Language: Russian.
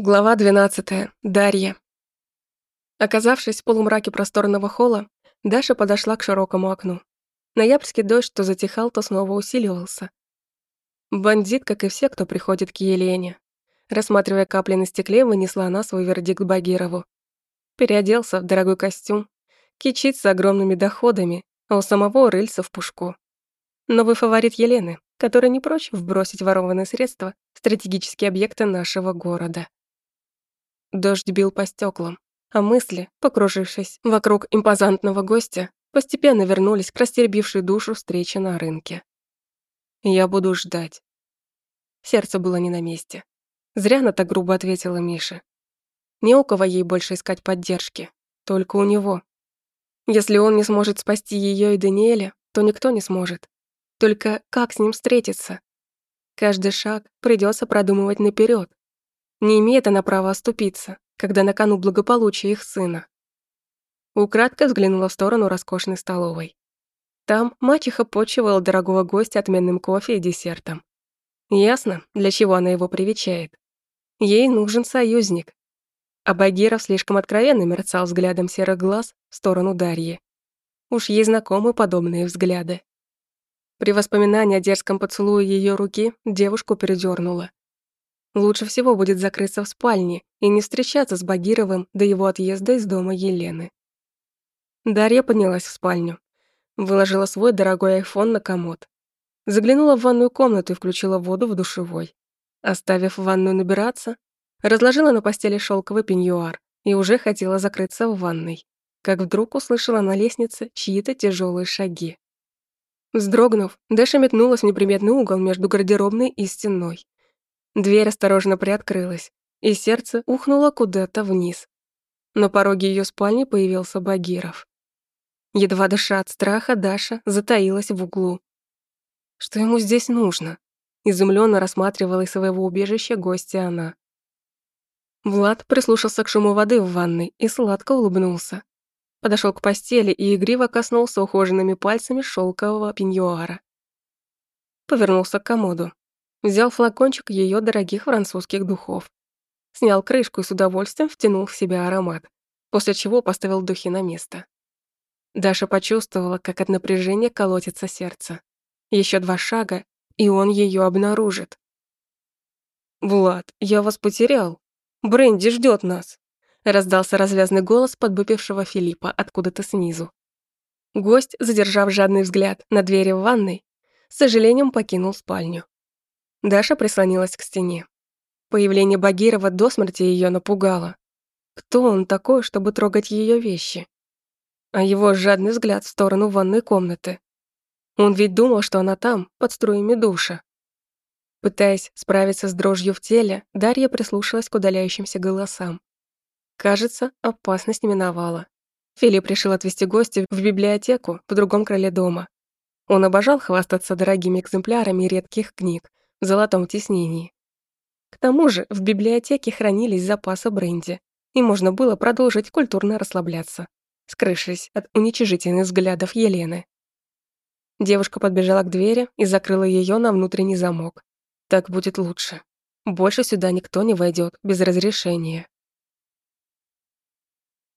Глава 12. Дарья. Оказавшись в полумраке просторного холла, Даша подошла к широкому окну. Ноябрьский дождь то затихал, то снова усиливался. Бандит, как и все, кто приходит к Елене. Рассматривая капли на стекле, вынесла она свой вердикт Багирову. Переоделся в дорогой костюм, кичится огромными доходами, а у самого рыльца в пушку. Новый фаворит Елены, который не прочь вбросить ворованные средства в стратегические объекты нашего города. Дождь бил по стеклам, а мысли, покружившись вокруг импозантного гостя, постепенно вернулись к растеребившей душу встрече на рынке. «Я буду ждать». Сердце было не на месте. Зря она так грубо ответила Мише. Не у кого ей больше искать поддержки, только у него. Если он не сможет спасти ее и Даниэля, то никто не сможет. Только как с ним встретиться? Каждый шаг придется продумывать наперед, не имеет она права оступиться, когда на кону благополучие их сына. Украдко взглянула в сторону роскошной столовой. Там мачеха почивала дорогого гостя отменным кофе и десертом. Ясно, для чего она его привечает. Ей нужен союзник. А Багиров слишком откровенно мерцал взглядом серых глаз в сторону Дарьи. Уж ей знакомы подобные взгляды. При воспоминании о дерзком поцелуе ее руки девушку передёрнуло. Лучше всего будет закрыться в спальне и не встречаться с Багировым до его отъезда из дома Елены. Дарья поднялась в спальню. Выложила свой дорогой айфон на комод. Заглянула в ванную комнату и включила воду в душевой. Оставив ванную набираться, разложила на постели шелковый пеньюар и уже хотела закрыться в ванной, как вдруг услышала на лестнице чьи-то тяжелые шаги. Вздрогнув, Даша метнулась в неприметный угол между гардеробной и стеной. Дверь осторожно приоткрылась, и сердце ухнуло куда-то вниз. На пороге ее спальни появился Багиров. Едва дыша от страха, Даша затаилась в углу. Что ему здесь нужно? Изумленно рассматривала из своего убежища гостя она. Влад прислушался к шуму воды в ванной и сладко улыбнулся. Подошел к постели и игриво коснулся ухоженными пальцами шелкового пеньюара. Повернулся к комоду. Взял флакончик ее дорогих французских духов. Снял крышку и с удовольствием втянул в себя аромат, после чего поставил духи на место. Даша почувствовала, как от напряжения колотится сердце. Еще два шага, и он ее обнаружит. «Влад, я вас потерял. Бренди ждет нас», раздался развязный голос подвыпившего Филиппа откуда-то снизу. Гость, задержав жадный взгляд на двери в ванной, с сожалением покинул спальню. Даша прислонилась к стене. Появление Багирова до смерти ее напугало. Кто он такой, чтобы трогать ее вещи? А его жадный взгляд в сторону ванной комнаты. Он ведь думал, что она там, под струями душа. Пытаясь справиться с дрожью в теле, Дарья прислушалась к удаляющимся голосам. Кажется, опасность миновала. Филипп решил отвезти гостя в библиотеку в другом крыле дома. Он обожал хвастаться дорогими экземплярами редких книг, золотом тиснении. К тому же в библиотеке хранились запасы бренди, и можно было продолжить культурно расслабляться, скрывшись от уничижительных взглядов Елены. Девушка подбежала к двери и закрыла ее на внутренний замок. Так будет лучше. Больше сюда никто не войдет без разрешения.